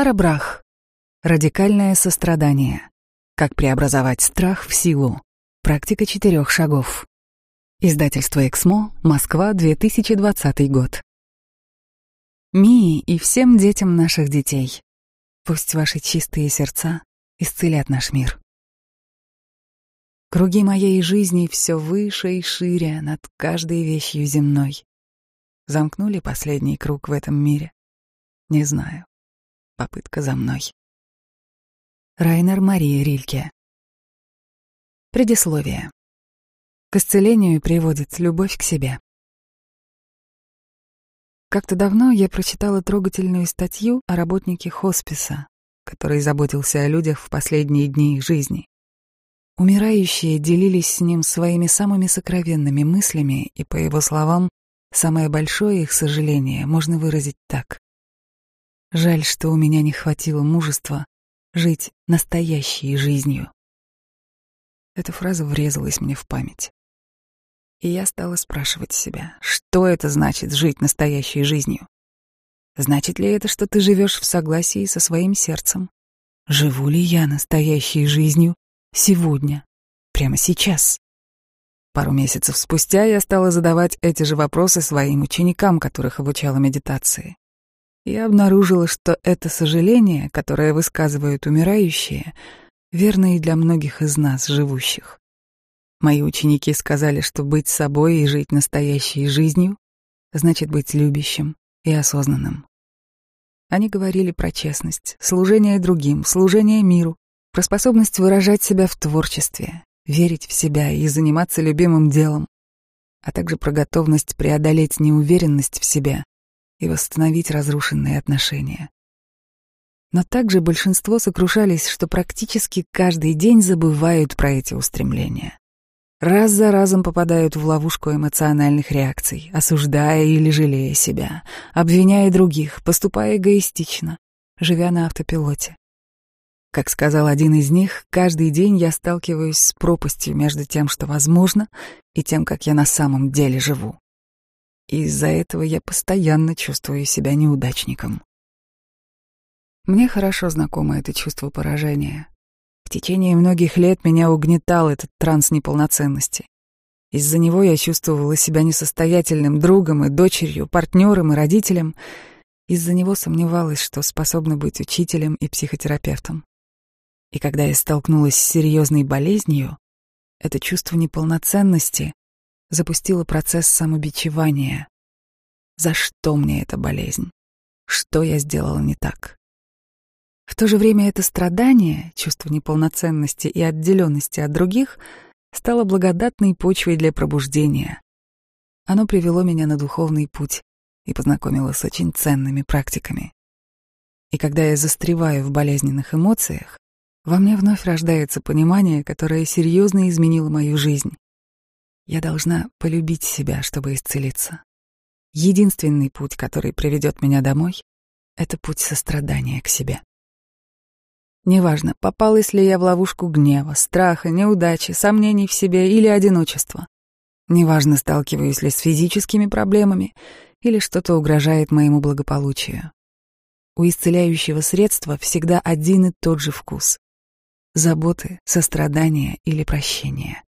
Тара Брах. Радикальное сострадание. Как преобразовать страх в силу. Практика четырех шагов. Издательство «Эксмо», Москва, 2020 год. Мии и всем детям наших детей. Пусть ваши чистые сердца исцелят наш мир. Круги моей жизни все выше и шире над каждой вещью земной. Замкнули последний круг в этом мире? Не знаю. Попытка за мной. Райнер Мария Рильке. Предисловие. К исцелению приводит любовь к себе. Как-то давно я прочитала трогательную статью о работнике хосписа, который заботился о людях в последние дни их жизни. Умирающие делились с ним своими самыми сокровенными мыслями, и, по его словам, самое большое их сожаление можно выразить так. Жаль, что у меня не хватило мужества жить настоящей жизнью. Эта фраза врезалась мне в память. И я стала спрашивать себя, что это значит жить настоящей жизнью? Значит ли это, что ты живешь в согласии со своим сердцем? Живу ли я настоящей жизнью сегодня, прямо сейчас? Пару месяцев спустя я стала задавать эти же вопросы своим ученикам, которых обучала медитации я обнаружила, что это сожаление, которое высказывают умирающие, верно и для многих из нас, живущих. Мои ученики сказали, что быть собой и жить настоящей жизнью значит быть любящим и осознанным. Они говорили про честность, служение другим, служение миру, про способность выражать себя в творчестве, верить в себя и заниматься любимым делом, а также про готовность преодолеть неуверенность в себе и восстановить разрушенные отношения. Но также большинство сокрушались, что практически каждый день забывают про эти устремления. Раз за разом попадают в ловушку эмоциональных реакций, осуждая или жалея себя, обвиняя других, поступая эгоистично, живя на автопилоте. Как сказал один из них, каждый день я сталкиваюсь с пропастью между тем, что возможно, и тем, как я на самом деле живу и из-за этого я постоянно чувствую себя неудачником. Мне хорошо знакомо это чувство поражения. В течение многих лет меня угнетал этот транс неполноценности. Из-за него я чувствовала себя несостоятельным другом и дочерью, партнером и родителем. Из-за него сомневалась, что способна быть учителем и психотерапевтом. И когда я столкнулась с серьезной болезнью, это чувство неполноценности запустила процесс самобичевания. За что мне эта болезнь? Что я сделала не так? В то же время это страдание, чувство неполноценности и отделенности от других стало благодатной почвой для пробуждения. Оно привело меня на духовный путь и познакомило с очень ценными практиками. И когда я застреваю в болезненных эмоциях, во мне вновь рождается понимание, которое серьезно изменило мою жизнь. Я должна полюбить себя, чтобы исцелиться. Единственный путь, который приведет меня домой, это путь сострадания к себе. Неважно, попалась ли я в ловушку гнева, страха, неудачи, сомнений в себе или одиночества. Неважно, сталкиваюсь ли с физическими проблемами или что-то угрожает моему благополучию. У исцеляющего средства всегда один и тот же вкус — заботы, сострадания или прощения.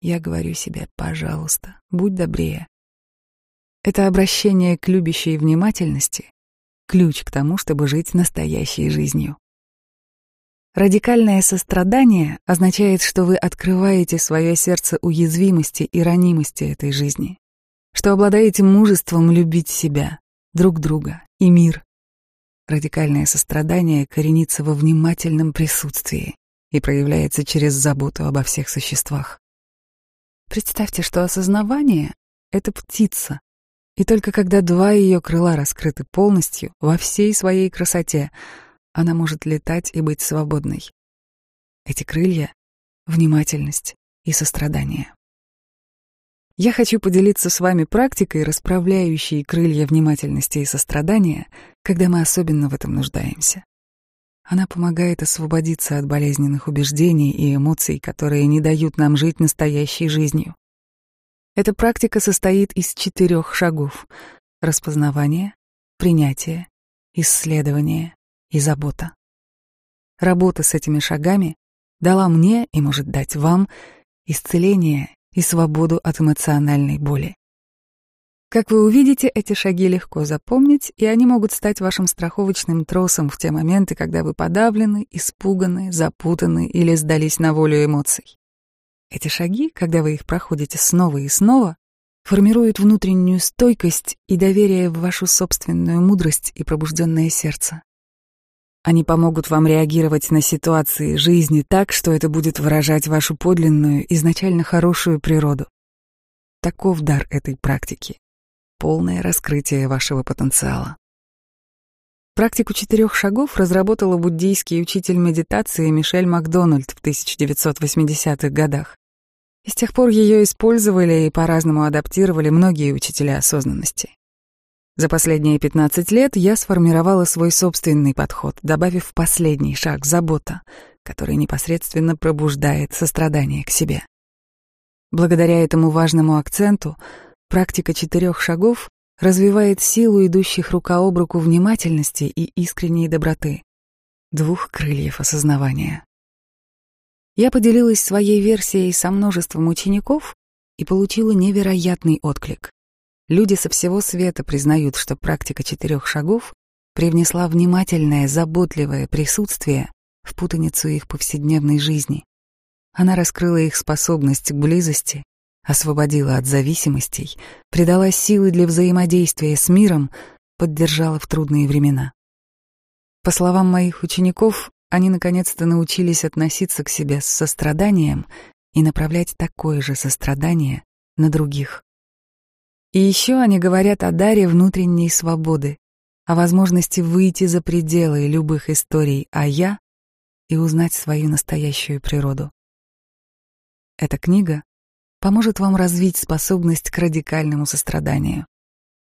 Я говорю себе, пожалуйста, будь добрее. Это обращение к любящей внимательности — ключ к тому, чтобы жить настоящей жизнью. Радикальное сострадание означает, что вы открываете свое сердце уязвимости и ранимости этой жизни, что обладаете мужеством любить себя, друг друга и мир. Радикальное сострадание коренится во внимательном присутствии и проявляется через заботу обо всех существах. Представьте, что осознавание — это птица, и только когда два ее крыла раскрыты полностью, во всей своей красоте, она может летать и быть свободной. Эти крылья — внимательность и сострадание. Я хочу поделиться с вами практикой, расправляющей крылья внимательности и сострадания, когда мы особенно в этом нуждаемся. Она помогает освободиться от болезненных убеждений и эмоций, которые не дают нам жить настоящей жизнью. Эта практика состоит из четырех шагов — распознавание, принятие, исследование и забота. Работа с этими шагами дала мне и может дать вам исцеление и свободу от эмоциональной боли. Как вы увидите, эти шаги легко запомнить, и они могут стать вашим страховочным тросом в те моменты, когда вы подавлены, испуганы, запутаны или сдались на волю эмоций. Эти шаги, когда вы их проходите снова и снова, формируют внутреннюю стойкость и доверие в вашу собственную мудрость и пробужденное сердце. Они помогут вам реагировать на ситуации жизни так, что это будет выражать вашу подлинную, изначально хорошую природу. Таков дар этой практики. Полное раскрытие вашего потенциала. Практику четырех шагов разработала буддийский учитель медитации Мишель Макдональд в 1980-х годах. И с тех пор ее использовали и по-разному адаптировали многие учителя осознанности. За последние 15 лет я сформировала свой собственный подход, добавив последний шаг — забота, который непосредственно пробуждает сострадание к себе. Благодаря этому важному акценту практика четырех шагов развивает силу идущих рука об руку внимательности и искренней доброты, двух крыльев осознавания. Я поделилась своей версией со множеством учеников и получила невероятный отклик. Люди со всего света признают, что практика четырех шагов привнесла внимательное, заботливое присутствие в путаницу их повседневной жизни. Она раскрыла их способность к близости, освободила от зависимостей, придала силы для взаимодействия с миром, поддержала в трудные времена. По словам моих учеников, они наконец-то научились относиться к себе с состраданием и направлять такое же сострадание на других. И еще они говорят о даре внутренней свободы, о возможности выйти за пределы любых историй о «я» и узнать свою настоящую природу. Эта книга поможет вам развить способность к радикальному состраданию.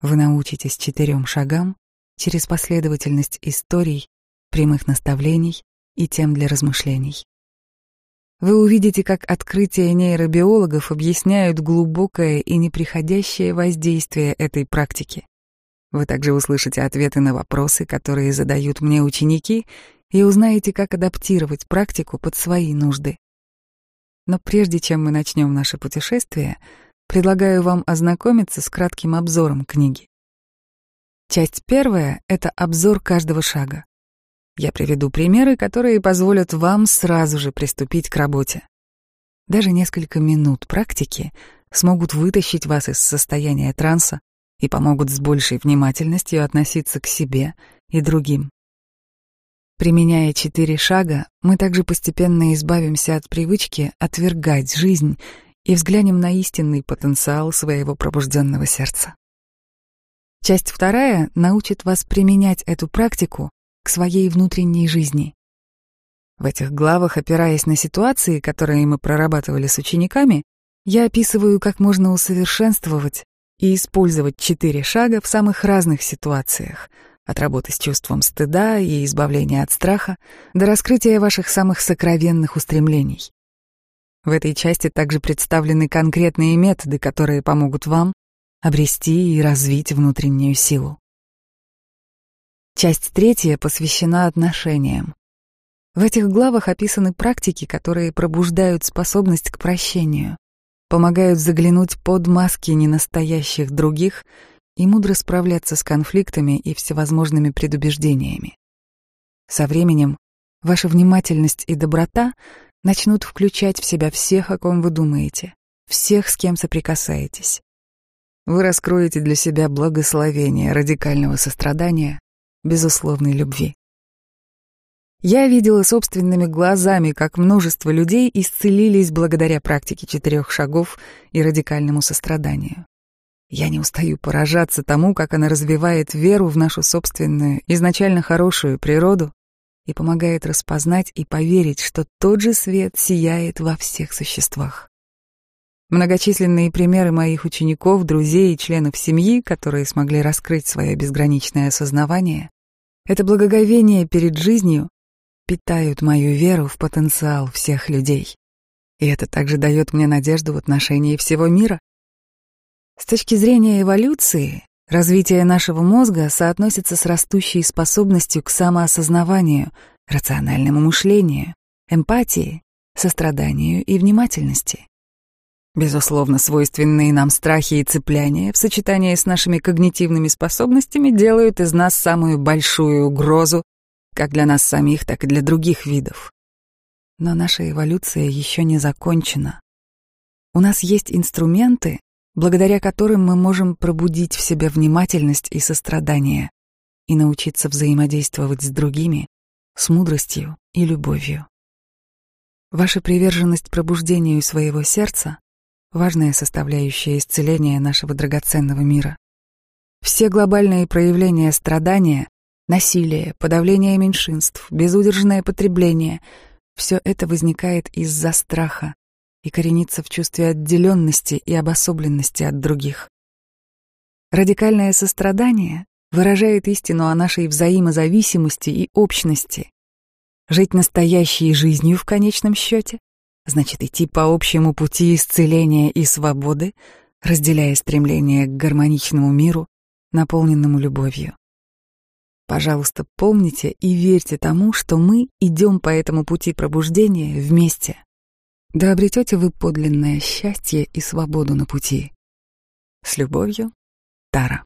Вы научитесь четырем шагам через последовательность историй, прямых наставлений и тем для размышлений. Вы увидите, как открытия нейробиологов объясняют глубокое и неприходящее воздействие этой практики. Вы также услышите ответы на вопросы, которые задают мне ученики, и узнаете, как адаптировать практику под свои нужды. Но прежде чем мы начнем наше путешествие, предлагаю вам ознакомиться с кратким обзором книги. Часть первая — это обзор каждого шага. Я приведу примеры, которые позволят вам сразу же приступить к работе. Даже несколько минут практики смогут вытащить вас из состояния транса и помогут с большей внимательностью относиться к себе и другим. Применяя четыре шага, мы также постепенно избавимся от привычки отвергать жизнь и взглянем на истинный потенциал своего пробужденного сердца. Часть вторая научит вас применять эту практику к своей внутренней жизни. В этих главах, опираясь на ситуации, которые мы прорабатывали с учениками, я описываю, как можно усовершенствовать и использовать четыре шага в самых разных ситуациях, от работы с чувством стыда и избавления от страха до раскрытия ваших самых сокровенных устремлений. В этой части также представлены конкретные методы, которые помогут вам обрести и развить внутреннюю силу. Часть третья посвящена отношениям. В этих главах описаны практики, которые пробуждают способность к прощению, помогают заглянуть под маски ненастоящих других и мудро справляться с конфликтами и всевозможными предубеждениями. Со временем ваша внимательность и доброта начнут включать в себя всех, о ком вы думаете, всех, с кем соприкасаетесь. Вы раскроете для себя благословение радикального сострадания, безусловной любви. Я видела собственными глазами, как множество людей исцелились благодаря практике четырех шагов и радикальному состраданию. Я не устаю поражаться тому, как она развивает веру в нашу собственную, изначально хорошую природу и помогает распознать и поверить, что тот же свет сияет во всех существах. Многочисленные примеры моих учеников, друзей и членов семьи, которые смогли раскрыть свое безграничное осознавание, это благоговение перед жизнью питают мою веру в потенциал всех людей. И это также дает мне надежду в отношении всего мира. С точки зрения эволюции, Развитие нашего мозга соотносится с растущей способностью к самоосознаванию, рациональному мышлению, эмпатии, состраданию и внимательности. Безусловно, свойственные нам страхи и цепляния в сочетании с нашими когнитивными способностями делают из нас самую большую угрозу как для нас самих, так и для других видов. Но наша эволюция еще не закончена. У нас есть инструменты, благодаря которым мы можем пробудить в себе внимательность и сострадание и научиться взаимодействовать с другими с мудростью и любовью. Ваша приверженность пробуждению своего сердца — важная составляющая исцеления нашего драгоценного мира. Все глобальные проявления страдания, насилие, подавление меньшинств, безудержное потребление — все это возникает из-за страха, и коренится в чувстве отделенности и обособленности от других. Радикальное сострадание выражает истину о нашей взаимозависимости и общности. Жить настоящей жизнью в конечном счете значит идти по общему пути исцеления и свободы, разделяя стремление к гармоничному миру, наполненному любовью. Пожалуйста, помните и верьте тому, что мы идем по этому пути пробуждения вместе. Да обретете вы подлинное счастье и свободу на пути. С любовью, Тара.